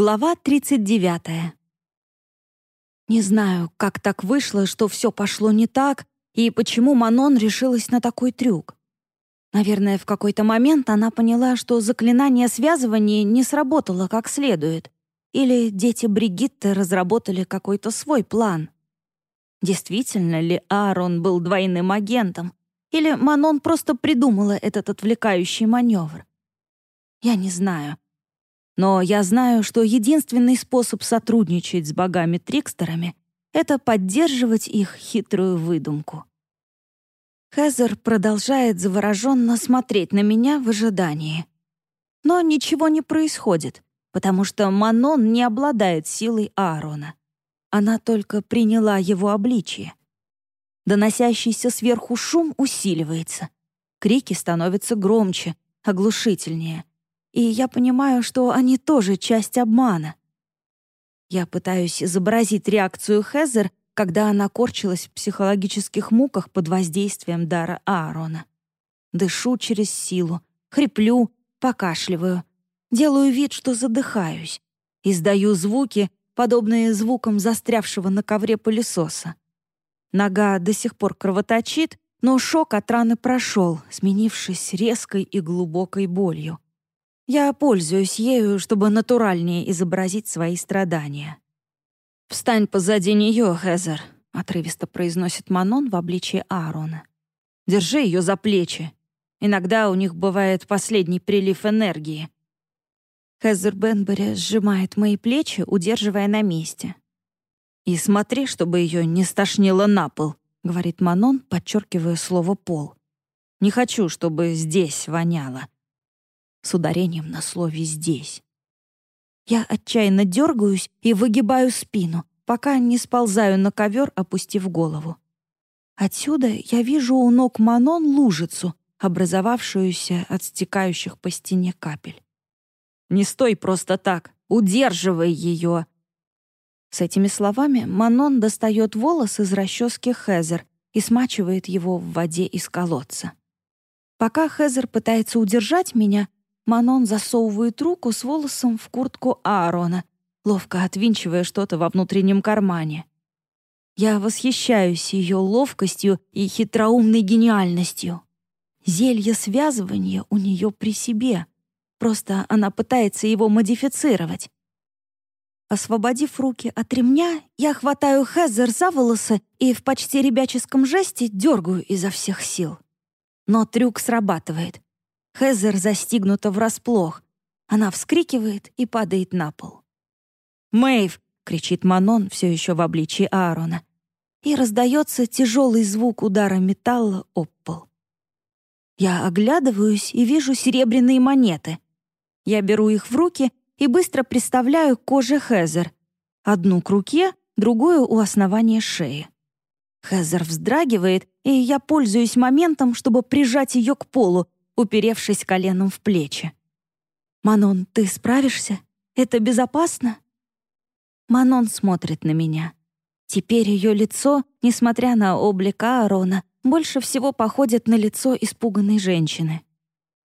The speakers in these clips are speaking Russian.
Глава 39. Не знаю, как так вышло, что все пошло не так, и почему Манон решилась на такой трюк. Наверное, в какой-то момент она поняла, что заклинание связывания не сработало как следует, или дети Бригитты разработали какой-то свой план. Действительно ли Аарон был двойным агентом, или Манон просто придумала этот отвлекающий маневр? Я не знаю. Но я знаю, что единственный способ сотрудничать с богами-трикстерами — это поддерживать их хитрую выдумку. Хезер продолжает завороженно смотреть на меня в ожидании. Но ничего не происходит, потому что Манон не обладает силой Аарона. Она только приняла его обличие. Доносящийся сверху шум усиливается. Крики становятся громче, оглушительнее и я понимаю, что они тоже часть обмана. Я пытаюсь изобразить реакцию Хезер, когда она корчилась в психологических муках под воздействием дара Аарона. Дышу через силу, хриплю, покашливаю, делаю вид, что задыхаюсь, издаю звуки, подобные звукам застрявшего на ковре пылесоса. Нога до сих пор кровоточит, но шок от раны прошел, сменившись резкой и глубокой болью. Я пользуюсь ею, чтобы натуральнее изобразить свои страдания. «Встань позади нее, Хезер», — отрывисто произносит Манон в обличии Аарона. «Держи ее за плечи. Иногда у них бывает последний прилив энергии». Хезер Бенбери сжимает мои плечи, удерживая на месте. «И смотри, чтобы ее не стошнило на пол», — говорит Манон, подчеркивая слово «пол». «Не хочу, чтобы здесь воняло с ударением на слове «здесь». Я отчаянно дергаюсь и выгибаю спину, пока не сползаю на ковер, опустив голову. Отсюда я вижу у ног Манон лужицу, образовавшуюся от стекающих по стене капель. «Не стой просто так! Удерживай ее!» С этими словами Манон достает волос из расчески Хезер и смачивает его в воде из колодца. Пока Хезер пытается удержать меня, Манон засовывает руку с волосом в куртку Аарона, ловко отвинчивая что-то во внутреннем кармане. Я восхищаюсь ее ловкостью и хитроумной гениальностью. Зелье связывания у нее при себе. Просто она пытается его модифицировать. Освободив руки от ремня, я хватаю Хезер за волосы и в почти ребяческом жесте дергаю изо всех сил. Но трюк срабатывает. Хезер застигнута врасплох. Она вскрикивает и падает на пол. «Мэйв!» — кричит Манон, все еще в обличии Аарона. И раздается тяжелый звук удара металла об пол. Я оглядываюсь и вижу серебряные монеты. Я беру их в руки и быстро приставляю к коже Хезер. Одну к руке, другую у основания шеи. Хезер вздрагивает, и я пользуюсь моментом, чтобы прижать ее к полу, уперевшись коленом в плечи. «Манон, ты справишься? Это безопасно?» Манон смотрит на меня. Теперь ее лицо, несмотря на облик Аарона, больше всего походит на лицо испуганной женщины.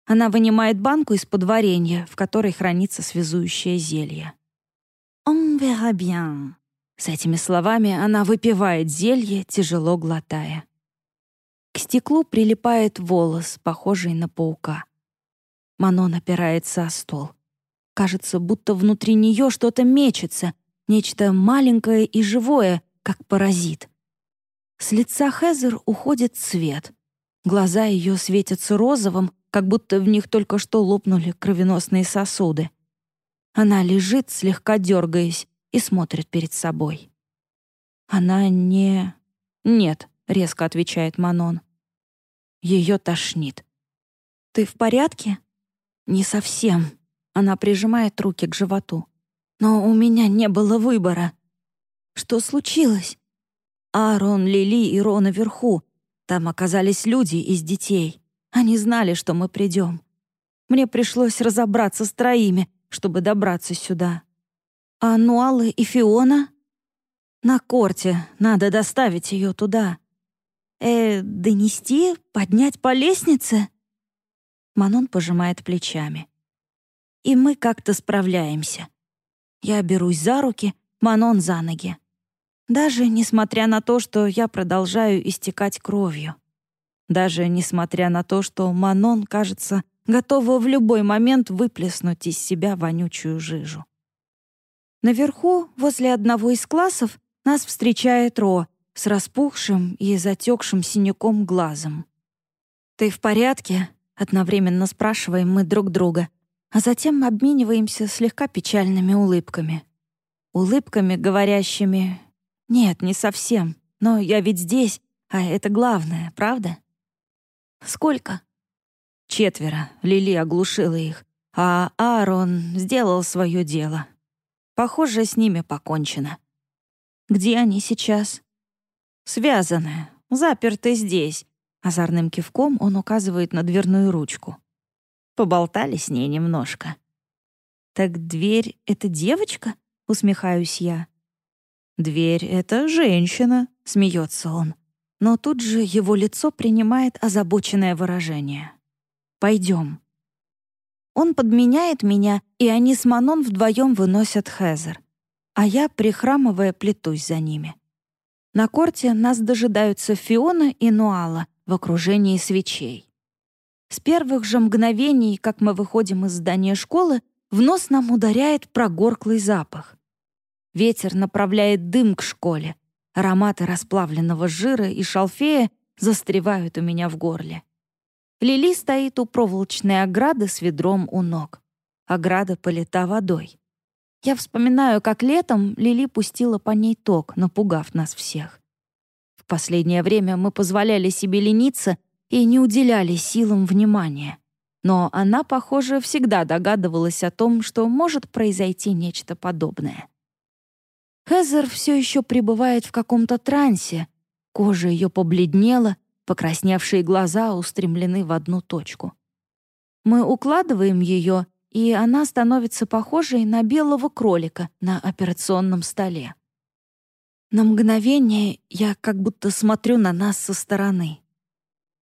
Она вынимает банку из-под варенья, в которой хранится связующее зелье. «On verra bien». С этими словами она выпивает зелье, тяжело глотая. К стеклу прилипает волос, похожий на паука. Манон опирается о стол. Кажется, будто внутри нее что-то мечется, нечто маленькое и живое, как паразит. С лица Хезер уходит цвет. Глаза ее светятся розовым, как будто в них только что лопнули кровеносные сосуды. Она лежит, слегка дергаясь, и смотрит перед собой. Она не... Нет, — резко отвечает Манон. Ее тошнит. «Ты в порядке?» «Не совсем». Она прижимает руки к животу. «Но у меня не было выбора». «Что случилось?» «Аарон, Лили и Рон наверху. Там оказались люди из детей. Они знали, что мы придем. Мне пришлось разобраться с троими, чтобы добраться сюда. А Нуалы и Фиона?» «На корте. Надо доставить ее туда. Э, донести? Поднять по лестнице?» Манон пожимает плечами. «И мы как-то справляемся. Я берусь за руки, Манон за ноги. Даже несмотря на то, что я продолжаю истекать кровью. Даже несмотря на то, что Манон, кажется, готова в любой момент выплеснуть из себя вонючую жижу. Наверху, возле одного из классов, нас встречает Ро с распухшим и затекшим синяком глазом. «Ты в порядке?» — одновременно спрашиваем мы друг друга, а затем обмениваемся слегка печальными улыбками. Улыбками, говорящими «Нет, не совсем, но я ведь здесь, а это главное, правда?» «Сколько?» Четверо. Лили оглушила их. А Аарон сделал свое дело. Похоже, с ними покончено. Где они сейчас? Связаны, заперты здесь. Озорным кивком он указывает на дверную ручку. Поболтали с ней немножко. «Так дверь — это девочка?» — усмехаюсь я. «Дверь — это женщина», — смеется он. Но тут же его лицо принимает озабоченное выражение. Пойдем. Он подменяет меня, и они с Манон вдвоем выносят Хезер. А я, прихрамывая, плетусь за ними. На корте нас дожидаются Фиона и Нуала в окружении свечей. С первых же мгновений, как мы выходим из здания школы, в нос нам ударяет прогорклый запах. Ветер направляет дым к школе. Ароматы расплавленного жира и шалфея застревают у меня в горле. Лили стоит у проволочной ограды с ведром у ног. Ограда полита водой. Я вспоминаю, как летом Лили пустила по ней ток, напугав нас всех. В последнее время мы позволяли себе лениться и не уделяли силам внимания. Но она, похоже, всегда догадывалась о том, что может произойти нечто подобное. Хезер все еще пребывает в каком-то трансе. Кожа ее побледнела, Покрасневшие глаза устремлены в одну точку. Мы укладываем ее, и она становится похожей на белого кролика на операционном столе. На мгновение я как будто смотрю на нас со стороны.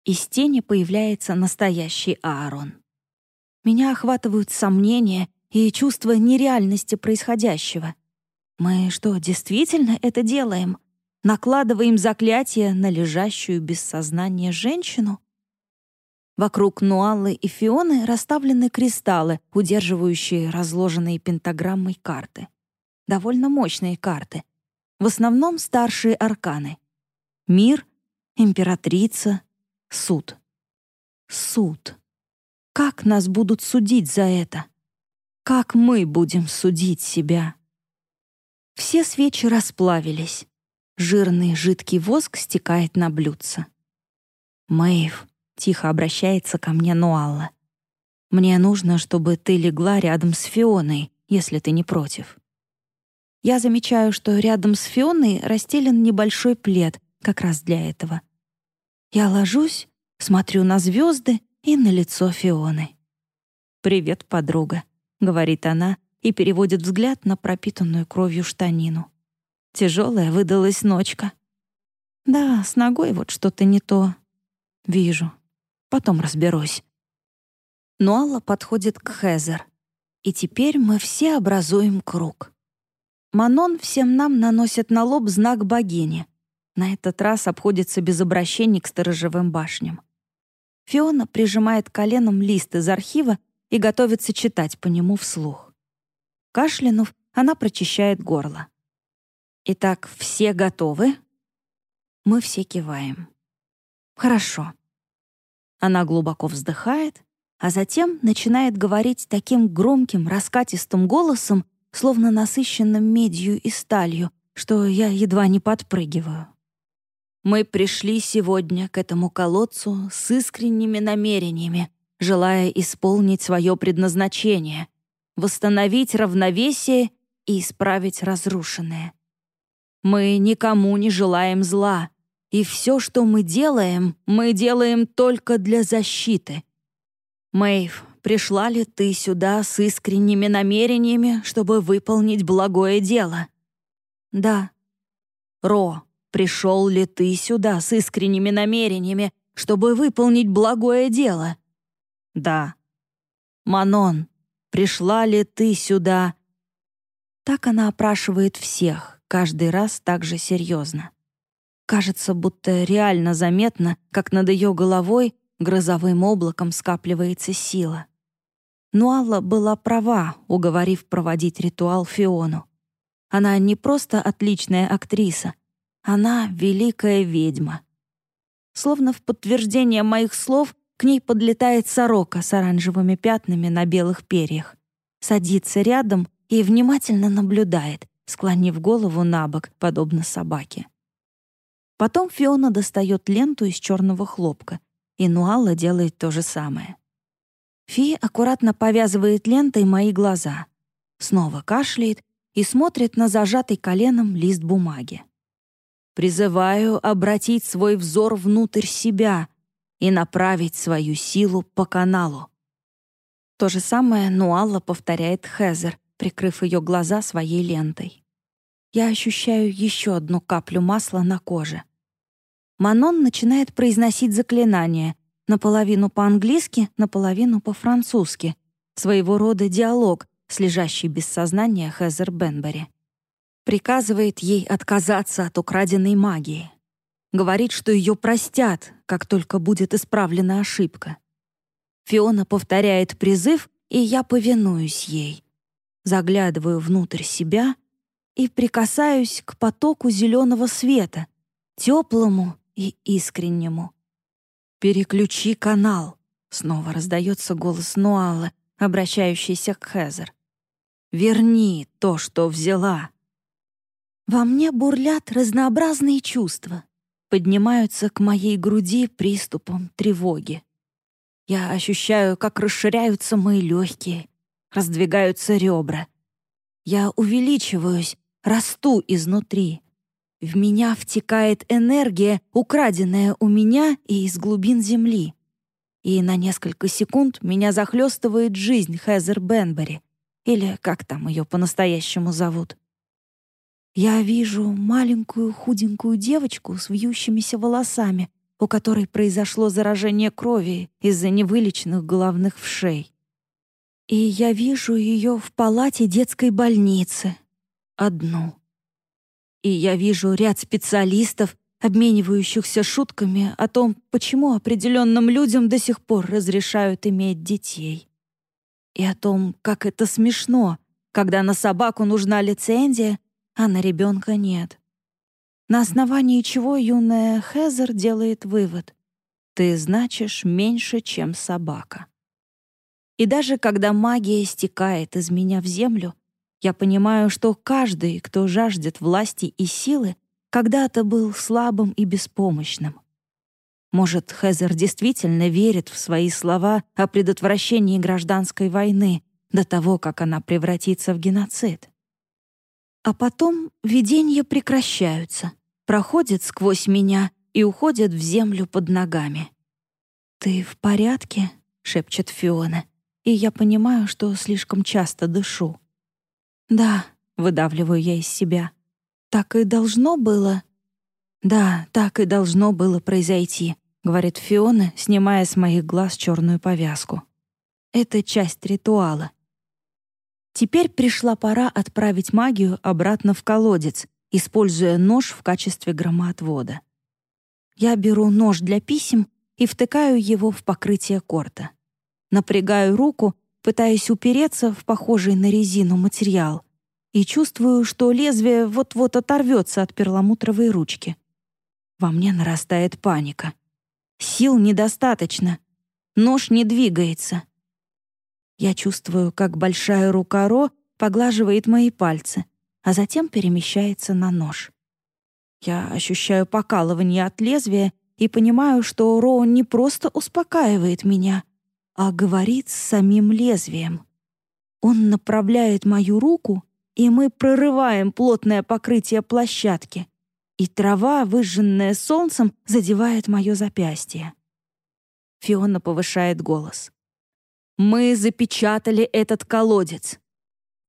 Из тени появляется настоящий Аарон. Меня охватывают сомнения и чувство нереальности происходящего. Мы что, действительно это делаем? накладываем заклятие на лежащую без сознания женщину? Вокруг Нуаллы и Фионы расставлены кристаллы, удерживающие разложенные пентаграммой карты. Довольно мощные карты. В основном старшие арканы. Мир, императрица, суд. Суд. Как нас будут судить за это? Как мы будем судить себя? Все свечи расплавились. Жирный жидкий воск стекает на блюдце. «Мэйв», — тихо обращается ко мне Нуалла. «Мне нужно, чтобы ты легла рядом с Фионой, если ты не против». Я замечаю, что рядом с Фионой расстелен небольшой плед, как раз для этого. Я ложусь, смотрю на звезды и на лицо Фионы. «Привет, подруга», — говорит она и переводит взгляд на пропитанную кровью штанину. Тяжелая выдалась ночка. Да, с ногой вот что-то не то. Вижу. Потом разберусь. Нуала подходит к Хезер. И теперь мы все образуем круг. Манон всем нам наносит на лоб знак богини. На этот раз обходится без обращений к сторожевым башням. Фиона прижимает коленом лист из архива и готовится читать по нему вслух. Кашлянув, она прочищает горло. Итак, все готовы? Мы все киваем. Хорошо. Она глубоко вздыхает, а затем начинает говорить таким громким, раскатистым голосом, словно насыщенным медью и сталью, что я едва не подпрыгиваю. Мы пришли сегодня к этому колодцу с искренними намерениями, желая исполнить свое предназначение, восстановить равновесие и исправить разрушенное. Мы никому не желаем зла, и все, что мы делаем, мы делаем только для защиты. Мэйв, пришла ли ты сюда с искренними намерениями, чтобы выполнить благое дело? Да. Ро, пришел ли ты сюда с искренними намерениями, чтобы выполнить благое дело? Да. Манон, пришла ли ты сюда Так она опрашивает всех, каждый раз так же серьезно. Кажется, будто реально заметно, как над ее головой грозовым облаком скапливается сила. Но Алла была права, уговорив проводить ритуал Фиону. Она не просто отличная актриса, она великая ведьма. Словно в подтверждение моих слов к ней подлетает сорока с оранжевыми пятнами на белых перьях, садится рядом и внимательно наблюдает, склонив голову на бок, подобно собаке. Потом Фиона достает ленту из черного хлопка, и Нуалла делает то же самое. Фи аккуратно повязывает лентой мои глаза, снова кашляет и смотрит на зажатый коленом лист бумаги. «Призываю обратить свой взор внутрь себя и направить свою силу по каналу». То же самое Нуалла повторяет Хезер, прикрыв ее глаза своей лентой. Я ощущаю еще одну каплю масла на коже. Манон начинает произносить заклинание, наполовину по-английски, наполовину по-французски, своего рода диалог с лежащей без сознания Хезер Бенбери. Приказывает ей отказаться от украденной магии. Говорит, что ее простят, как только будет исправлена ошибка. Фиона повторяет призыв, и я повинуюсь ей — заглядываю внутрь себя и прикасаюсь к потоку зеленого света, теплому и искреннему. «Переключи канал», — снова раздается голос Нуала, обращающийся к Хезер. «Верни то, что взяла». Во мне бурлят разнообразные чувства, поднимаются к моей груди приступом тревоги. Я ощущаю, как расширяются мои легкие, раздвигаются ребра. Я увеличиваюсь, расту изнутри. В меня втекает энергия, украденная у меня и из глубин земли. И на несколько секунд меня захлестывает жизнь Хезер Бенбери, или как там ее по-настоящему зовут. Я вижу маленькую худенькую девочку с вьющимися волосами, у которой произошло заражение крови из-за невылеченных головных вшей. И я вижу ее в палате детской больницы. Одну. И я вижу ряд специалистов, обменивающихся шутками о том, почему определенным людям до сих пор разрешают иметь детей. И о том, как это смешно, когда на собаку нужна лицензия, а на ребенка нет. На основании чего юная Хезер делает вывод. Ты значишь меньше, чем собака. И даже когда магия стекает из меня в землю, я понимаю, что каждый, кто жаждет власти и силы, когда-то был слабым и беспомощным. Может, Хезер действительно верит в свои слова о предотвращении гражданской войны до того, как она превратится в геноцид. А потом видения прекращаются, проходят сквозь меня и уходят в землю под ногами. «Ты в порядке?» — шепчет Фиона и я понимаю, что слишком часто дышу. «Да», — выдавливаю я из себя, — «так и должно было». «Да, так и должно было произойти», — говорит Фиона, снимая с моих глаз черную повязку. «Это часть ритуала». Теперь пришла пора отправить магию обратно в колодец, используя нож в качестве громоотвода. Я беру нож для писем и втыкаю его в покрытие корта. Напрягаю руку, пытаясь упереться в похожий на резину материал, и чувствую, что лезвие вот-вот оторвется от перламутровой ручки. Во мне нарастает паника. Сил недостаточно. Нож не двигается. Я чувствую, как большая рука Ро поглаживает мои пальцы, а затем перемещается на нож. Я ощущаю покалывание от лезвия и понимаю, что Ро не просто успокаивает меня, а говорит с самим лезвием. Он направляет мою руку, и мы прорываем плотное покрытие площадки, и трава, выжженная солнцем, задевает мое запястье. Фиона повышает голос. «Мы запечатали этот колодец.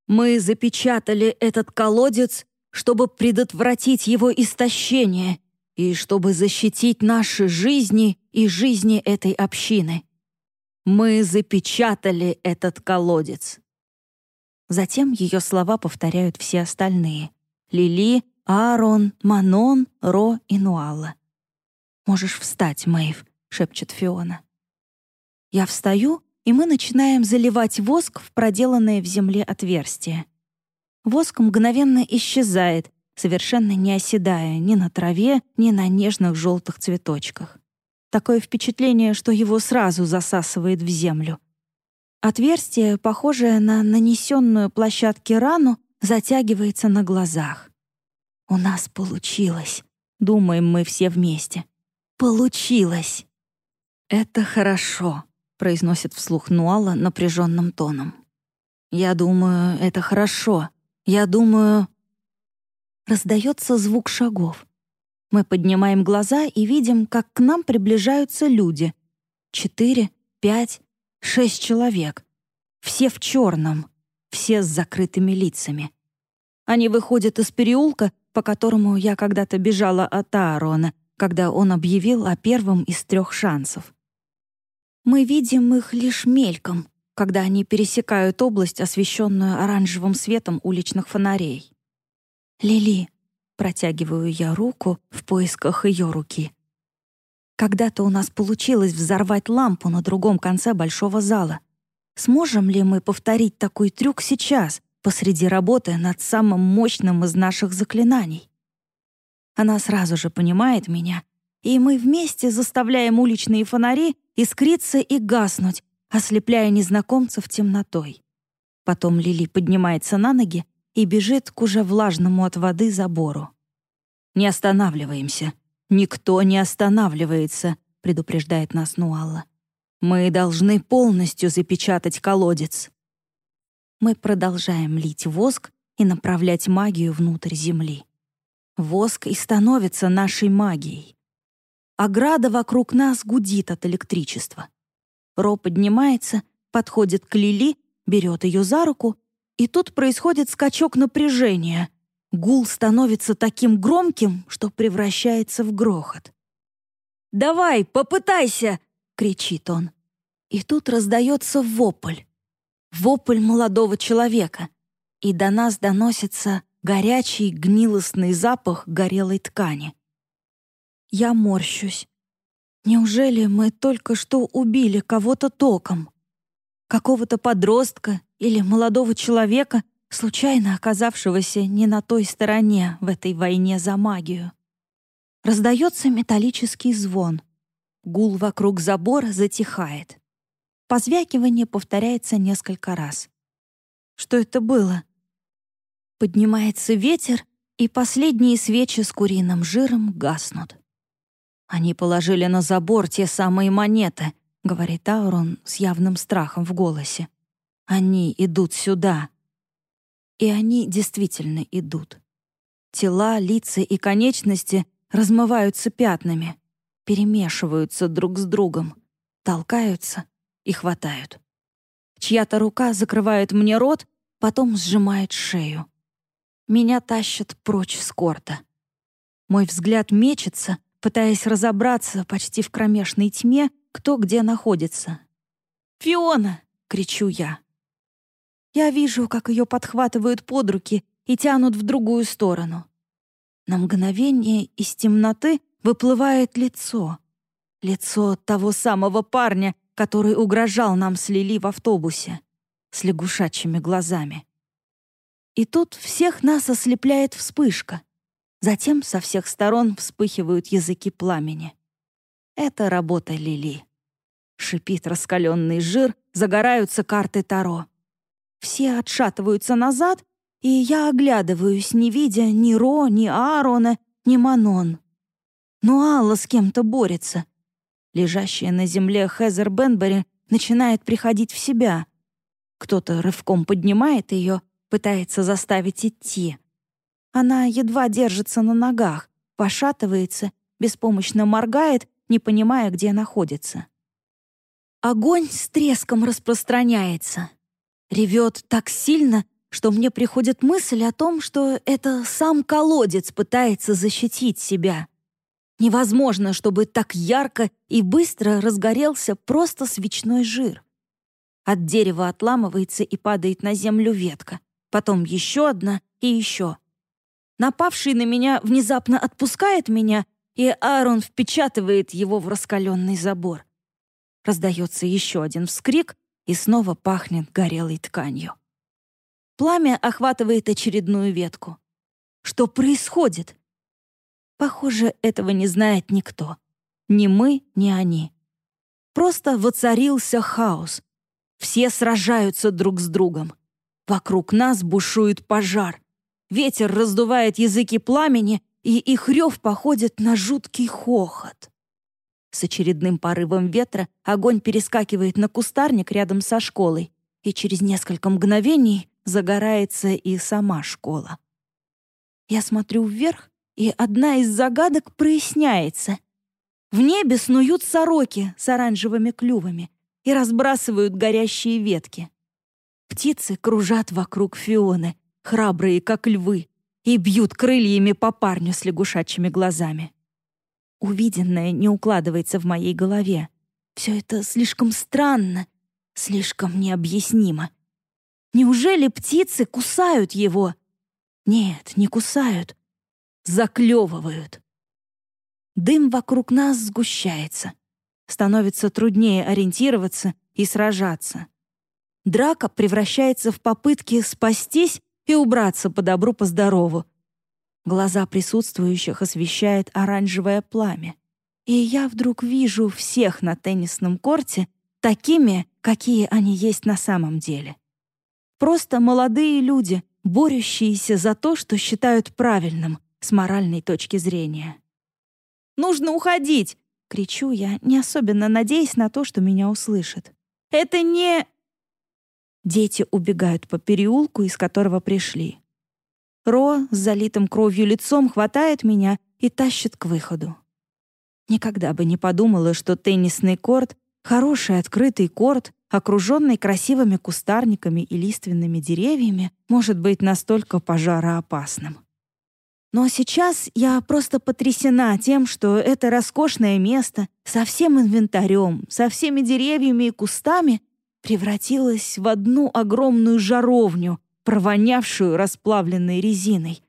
Мы запечатали этот колодец, чтобы предотвратить его истощение и чтобы защитить наши жизни и жизни этой общины. Мы запечатали этот колодец. Затем ее слова повторяют все остальные. Лили, Аарон, Манон, Ро и Нуалла. «Можешь встать, Мэйв», — шепчет Фиона. Я встаю, и мы начинаем заливать воск в проделанное в земле отверстие. Воск мгновенно исчезает, совершенно не оседая ни на траве, ни на нежных желтых цветочках. Такое впечатление, что его сразу засасывает в землю. Отверстие, похожее на нанесенную площадке рану, затягивается на глазах. «У нас получилось», — думаем мы все вместе. «Получилось!» «Это хорошо», — произносит вслух Нуала напряженным тоном. «Я думаю, это хорошо. Я думаю...» Раздается звук шагов. Мы поднимаем глаза и видим, как к нам приближаются люди. Четыре, пять, шесть человек. Все в черном, все с закрытыми лицами. Они выходят из переулка, по которому я когда-то бежала от Аарона, когда он объявил о первом из трех шансов. Мы видим их лишь мельком, когда они пересекают область, освещенную оранжевым светом уличных фонарей. «Лили», — протягиваю я руку в поисках ее руки. Когда-то у нас получилось взорвать лампу на другом конце большого зала. Сможем ли мы повторить такой трюк сейчас, посреди работы над самым мощным из наших заклинаний? Она сразу же понимает меня, и мы вместе заставляем уличные фонари искриться и гаснуть, ослепляя незнакомцев темнотой. Потом Лили поднимается на ноги и бежит к уже влажному от воды забору. «Не останавливаемся. Никто не останавливается», — предупреждает нас Нуалла. «Мы должны полностью запечатать колодец». Мы продолжаем лить воск и направлять магию внутрь земли. Воск и становится нашей магией. Ограда вокруг нас гудит от электричества. Ро поднимается, подходит к Лили, берет ее за руку и тут происходит скачок напряжения. Гул становится таким громким, что превращается в грохот. «Давай, попытайся!» — кричит он. И тут раздается вопль. Вопль молодого человека. И до нас доносится горячий гнилостный запах горелой ткани. Я морщусь. Неужели мы только что убили кого-то током? Какого-то подростка или молодого человека, случайно оказавшегося не на той стороне в этой войне за магию. Раздается металлический звон. Гул вокруг забора затихает. Позвякивание повторяется несколько раз. Что это было? Поднимается ветер, и последние свечи с куриным жиром гаснут. Они положили на забор те самые монеты, говорит Аурон с явным страхом в голосе. Они идут сюда. И они действительно идут. Тела, лица и конечности размываются пятнами, перемешиваются друг с другом, толкаются и хватают. Чья-то рука закрывает мне рот, потом сжимает шею. Меня тащат прочь с корта. Мой взгляд мечется, пытаясь разобраться почти в кромешной тьме, кто где находится. «Фиона!» — кричу я. Я вижу, как ее подхватывают под руки и тянут в другую сторону. На мгновение из темноты выплывает лицо. Лицо того самого парня, который угрожал нам с Лили в автобусе, с лягушачьими глазами. И тут всех нас ослепляет вспышка. Затем со всех сторон вспыхивают языки пламени. Это работа Лили. Шипит раскаленный жир, загораются карты Таро. Все отшатываются назад, и я оглядываюсь, не видя ни Ро, ни Аарона, ни Манон. Но Алла с кем-то борется. Лежащая на земле Хезер Бенбери начинает приходить в себя. Кто-то рывком поднимает ее, пытается заставить идти. Она едва держится на ногах, пошатывается, беспомощно моргает, не понимая, где находится. Огонь с треском распространяется. Ревет так сильно, что мне приходит мысль о том, что это сам колодец пытается защитить себя. Невозможно, чтобы так ярко и быстро разгорелся просто свечной жир. От дерева отламывается и падает на землю ветка. Потом еще одна и еще. Напавший на меня внезапно отпускает меня, и Аарон впечатывает его в раскаленный забор. Раздается еще один вскрик, и снова пахнет горелой тканью. Пламя охватывает очередную ветку. Что происходит? Похоже, этого не знает никто. Ни мы, ни они. Просто воцарился хаос. Все сражаются друг с другом. Вокруг нас бушует пожар. Ветер раздувает языки пламени, и их рев походит на жуткий хохот. С очередным порывом ветра огонь перескакивает на кустарник рядом со школой, и через несколько мгновений загорается и сама школа. Я смотрю вверх, и одна из загадок проясняется. В небе снуют сороки с оранжевыми клювами и разбрасывают горящие ветки. Птицы кружат вокруг Фионы, храбрые, как львы, и бьют крыльями по парню с лягушачьими глазами. Увиденное не укладывается в моей голове. Все это слишком странно, слишком необъяснимо. Неужели птицы кусают его? Нет, не кусают. Заклевывают. Дым вокруг нас сгущается. Становится труднее ориентироваться и сражаться. Драка превращается в попытки спастись и убраться по добру, по здорову. Глаза присутствующих освещает оранжевое пламя. И я вдруг вижу всех на теннисном корте такими, какие они есть на самом деле. Просто молодые люди, борющиеся за то, что считают правильным с моральной точки зрения. «Нужно уходить!» — кричу я, не особенно надеясь на то, что меня услышат. «Это не...» Дети убегают по переулку, из которого пришли. Ро с залитым кровью лицом хватает меня и тащит к выходу. Никогда бы не подумала, что теннисный корт — хороший открытый корт, окруженный красивыми кустарниками и лиственными деревьями, может быть настолько пожароопасным. Но сейчас я просто потрясена тем, что это роскошное место со всем инвентарем, со всеми деревьями и кустами превратилась в одну огромную жаровню, провонявшую расплавленной резиной.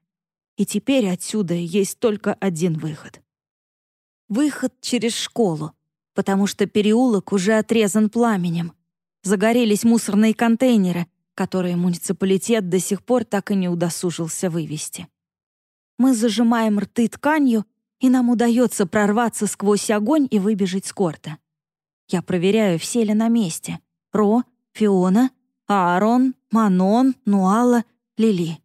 И теперь отсюда есть только один выход. Выход через школу, потому что переулок уже отрезан пламенем. Загорелись мусорные контейнеры, которые муниципалитет до сих пор так и не удосужился вывести. Мы зажимаем рты тканью, и нам удается прорваться сквозь огонь и выбежать с корта. Я проверяю, все ли на месте — Ро, Фиона, Аарон, Манон, Нуала, Лили.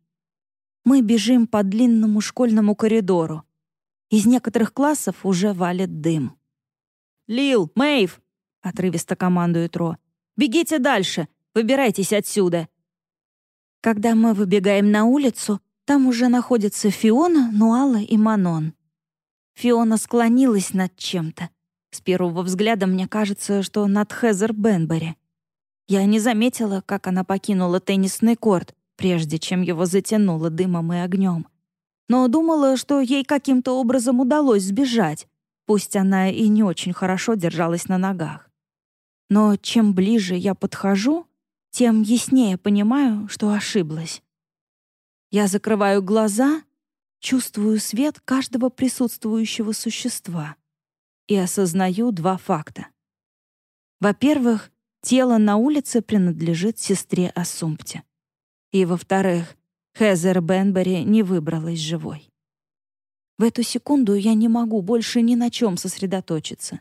Мы бежим по длинному школьному коридору. Из некоторых классов уже валит дым. «Лил, Мэйв!» — отрывисто командует Ро. «Бегите дальше! Выбирайтесь отсюда!» Когда мы выбегаем на улицу, там уже находятся Фиона, Нуала и Манон. Фиона склонилась над чем-то. С первого взгляда мне кажется, что над Хезер Бенбери. Я не заметила, как она покинула теннисный корт, прежде чем его затянуло дымом и огнем. Но думала, что ей каким-то образом удалось сбежать, пусть она и не очень хорошо держалась на ногах. Но чем ближе я подхожу, тем яснее понимаю, что ошиблась. Я закрываю глаза, чувствую свет каждого присутствующего существа и осознаю два факта. Во-первых, тело на улице принадлежит сестре Ассумпте. И, во-вторых, Хезер Бенбери не выбралась живой. В эту секунду я не могу больше ни на чем сосредоточиться.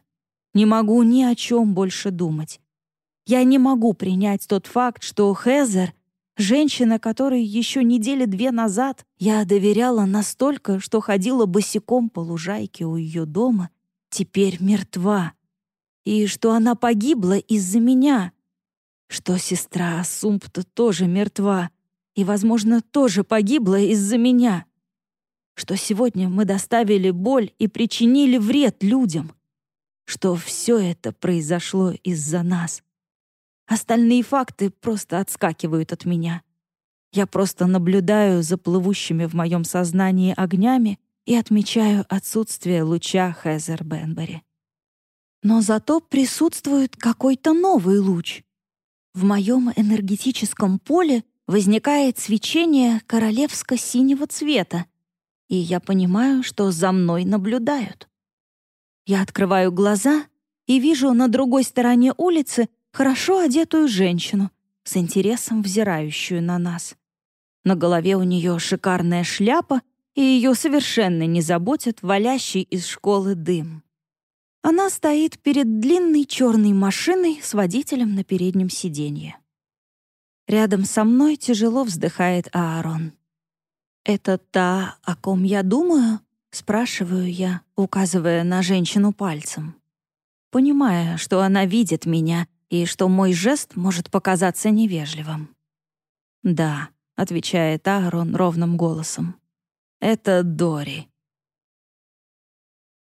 Не могу ни о чем больше думать. Я не могу принять тот факт, что Хезер — женщина, которой еще недели две назад я доверяла настолько, что ходила босиком по лужайке у ее дома, теперь мертва и что она погибла из-за меня, что сестра Сумпта тоже мертва и, возможно, тоже погибла из-за меня, что сегодня мы доставили боль и причинили вред людям, что все это произошло из-за нас. Остальные факты просто отскакивают от меня. Я просто наблюдаю за плывущими в моем сознании огнями и отмечаю отсутствие луча Хезер Бенбери. Но зато присутствует какой-то новый луч. В моем энергетическом поле возникает свечение королевско-синего цвета, и я понимаю, что за мной наблюдают. Я открываю глаза и вижу на другой стороне улицы хорошо одетую женщину, с интересом взирающую на нас. На голове у нее шикарная шляпа, и ее совершенно не заботит валящий из школы дым. Она стоит перед длинной черной машиной с водителем на переднем сиденье. Рядом со мной тяжело вздыхает Аарон. «Это та, о ком я думаю?» — спрашиваю я, указывая на женщину пальцем. Понимая, что она видит меня и что мой жест может показаться невежливым. «Да», — отвечает Аарон ровным голосом. «Это Дори».